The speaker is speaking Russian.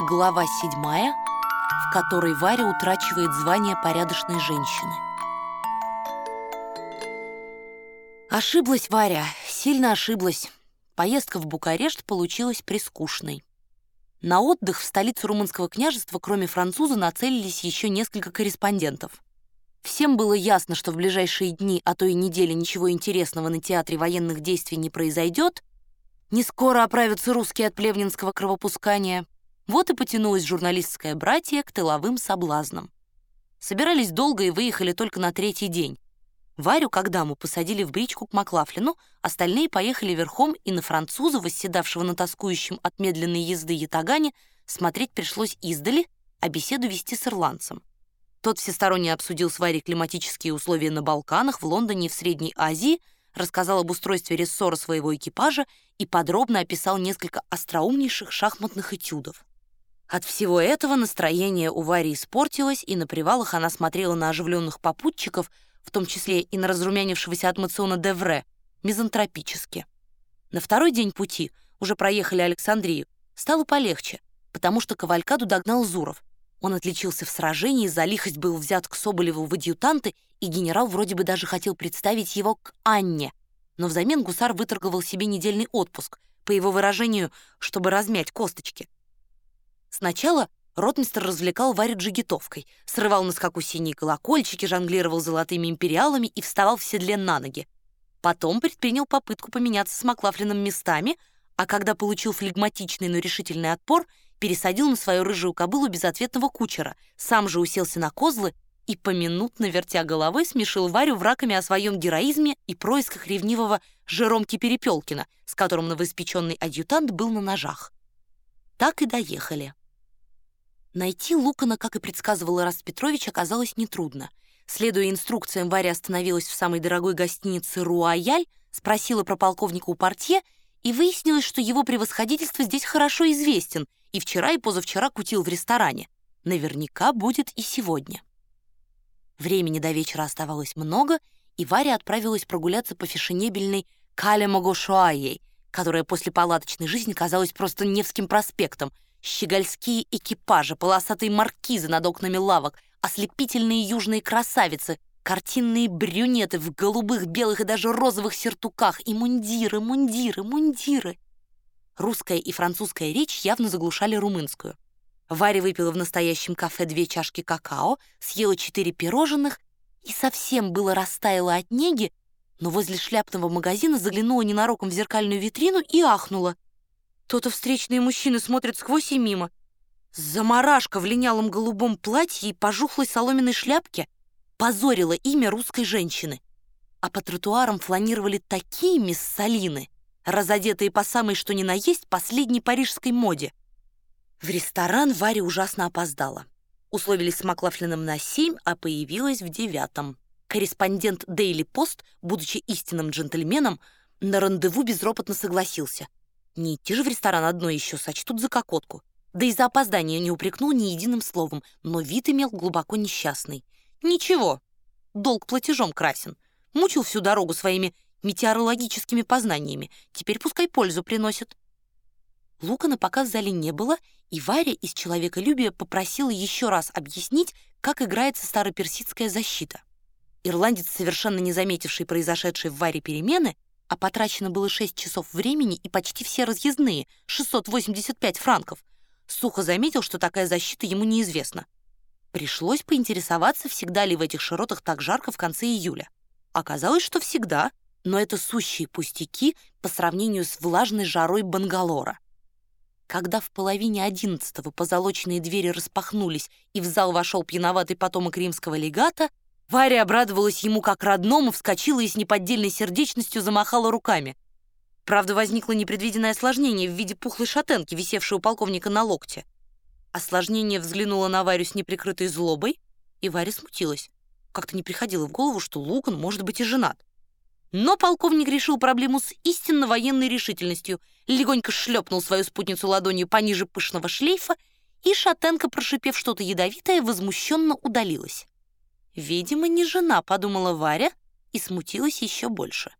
Глава седьмая, в которой Варя утрачивает звание порядочной женщины. Ошиблась Варя, сильно ошиблась. Поездка в Букарешт получилась прискучной. На отдых в столицу румынского княжества, кроме француза, нацелились еще несколько корреспондентов. Всем было ясно, что в ближайшие дни, а то и недели ничего интересного на театре военных действий не произойдет, не скоро оправятся русские от плевнинского кровопускания — вот и потянулось журналистское братье к тыловым соблазнам. Собирались долго и выехали только на третий день. Варю, как даму, посадили в бричку к Маклафлину, остальные поехали верхом, и на француза, восседавшего на тоскующем от медленной езды ятагане, смотреть пришлось издали, а беседу вести с ирландцем. Тот всесторонне обсудил с Варей климатические условия на Балканах, в Лондоне и в Средней Азии, рассказал об устройстве рессора своего экипажа и подробно описал несколько остроумнейших шахматных этюдов. От всего этого настроение у Вари испортилось, и на привалах она смотрела на оживленных попутчиков, в том числе и на разрумянившегося от Мациона Девре, мизантропически. На второй день пути, уже проехали Александрию, стало полегче, потому что Кавалькаду догнал Зуров. Он отличился в сражении, за лихость был взят к Соболеву в адъютанты, и генерал вроде бы даже хотел представить его к Анне. Но взамен гусар выторговал себе недельный отпуск, по его выражению, чтобы размять косточки — Сначала ротмистр развлекал Варю джигитовкой, срывал на скаку синие колокольчики, жонглировал золотыми империалами и вставал в седле на ноги. Потом предпринял попытку поменяться с Маклафлином местами, а когда получил флегматичный, но решительный отпор, пересадил на свою рыжую кобылу безответного кучера, сам же уселся на козлы и, поминутно вертя головой, смешил Варю враками о своем героизме и происках ревнивого Жеромки Перепелкина, с которым новоиспеченный адъютант был на ножах. Так и доехали. Найти Лукана, как и предсказывал Раст Петрович, оказалось нетрудно. Следуя инструкциям, Варя остановилась в самой дорогой гостинице «Руаяль», спросила про полковника у портье, и выяснилось, что его превосходительство здесь хорошо известен, и вчера и позавчера кутил в ресторане. Наверняка будет и сегодня. Времени до вечера оставалось много, и Варя отправилась прогуляться по фешенебельной Кале которая после палаточной жизни казалась просто Невским проспектом — щегольские экипажи, полосатые маркизы над окнами лавок, ослепительные южные красавицы, картинные брюнеты в голубых, белых и даже розовых сертуках и мундиры, мундиры, мундиры. Русская и французская речь явно заглушали румынскую. Варя выпила в настоящем кафе две чашки какао, съела четыре пирожных и совсем было растаяла от неги, но возле шляпного магазина заглянула ненароком в зеркальную витрину и ахнула — то-то встречные мужчины смотрят сквозь и мимо. Замарашка в линялом голубом платье и пожухлой соломенной шляпке позорила имя русской женщины. А по тротуарам фланировали такие миссалины, разодетые по самой что ни на есть последней парижской моде. В ресторан Варя ужасно опоздала. Условились с Маклафлином на семь, а появилась в девятом. Корреспондент Daily Post, будучи истинным джентльменом, на рандеву безропотно согласился — не идти же в ресторан одной еще сочтут за кокотку. Да и за опоздание не упрекнул ни единым словом, но вид имел глубоко несчастный. Ничего, долг платежом красен. Мучил всю дорогу своими метеорологическими познаниями. Теперь пускай пользу приносит. Лукана пока в зале не было, и Варя из человеколюбия попросила еще раз объяснить, как играется староперсидская защита. Ирландец, совершенно не заметивший произошедшей в Варе перемены, а потрачено было 6 часов времени и почти все разъездные, 685 франков. Сухо заметил, что такая защита ему неизвестна. Пришлось поинтересоваться, всегда ли в этих широтах так жарко в конце июля. Оказалось, что всегда, но это сущие пустяки по сравнению с влажной жарой Бангалора. Когда в половине одиннадцатого позолоченные двери распахнулись и в зал вошел пьяноватый потомок римского легата, Варя обрадовалась ему как родному, вскочила и с неподдельной сердечностью замахала руками. Правда, возникло непредвиденное осложнение в виде пухлой шатенки, висевшей у полковника на локте. Осложнение взглянуло на Варю с неприкрытой злобой, и Варя смутилась. Как-то не приходило в голову, что Лукан может быть и женат. Но полковник решил проблему с истинно военной решительностью, легонько шлепнул свою спутницу ладонью пониже пышного шлейфа, и шатенка, прошипев что-то ядовитое, возмущенно удалилась. «Видимо, не жена», — подумала Варя и смутилась еще больше.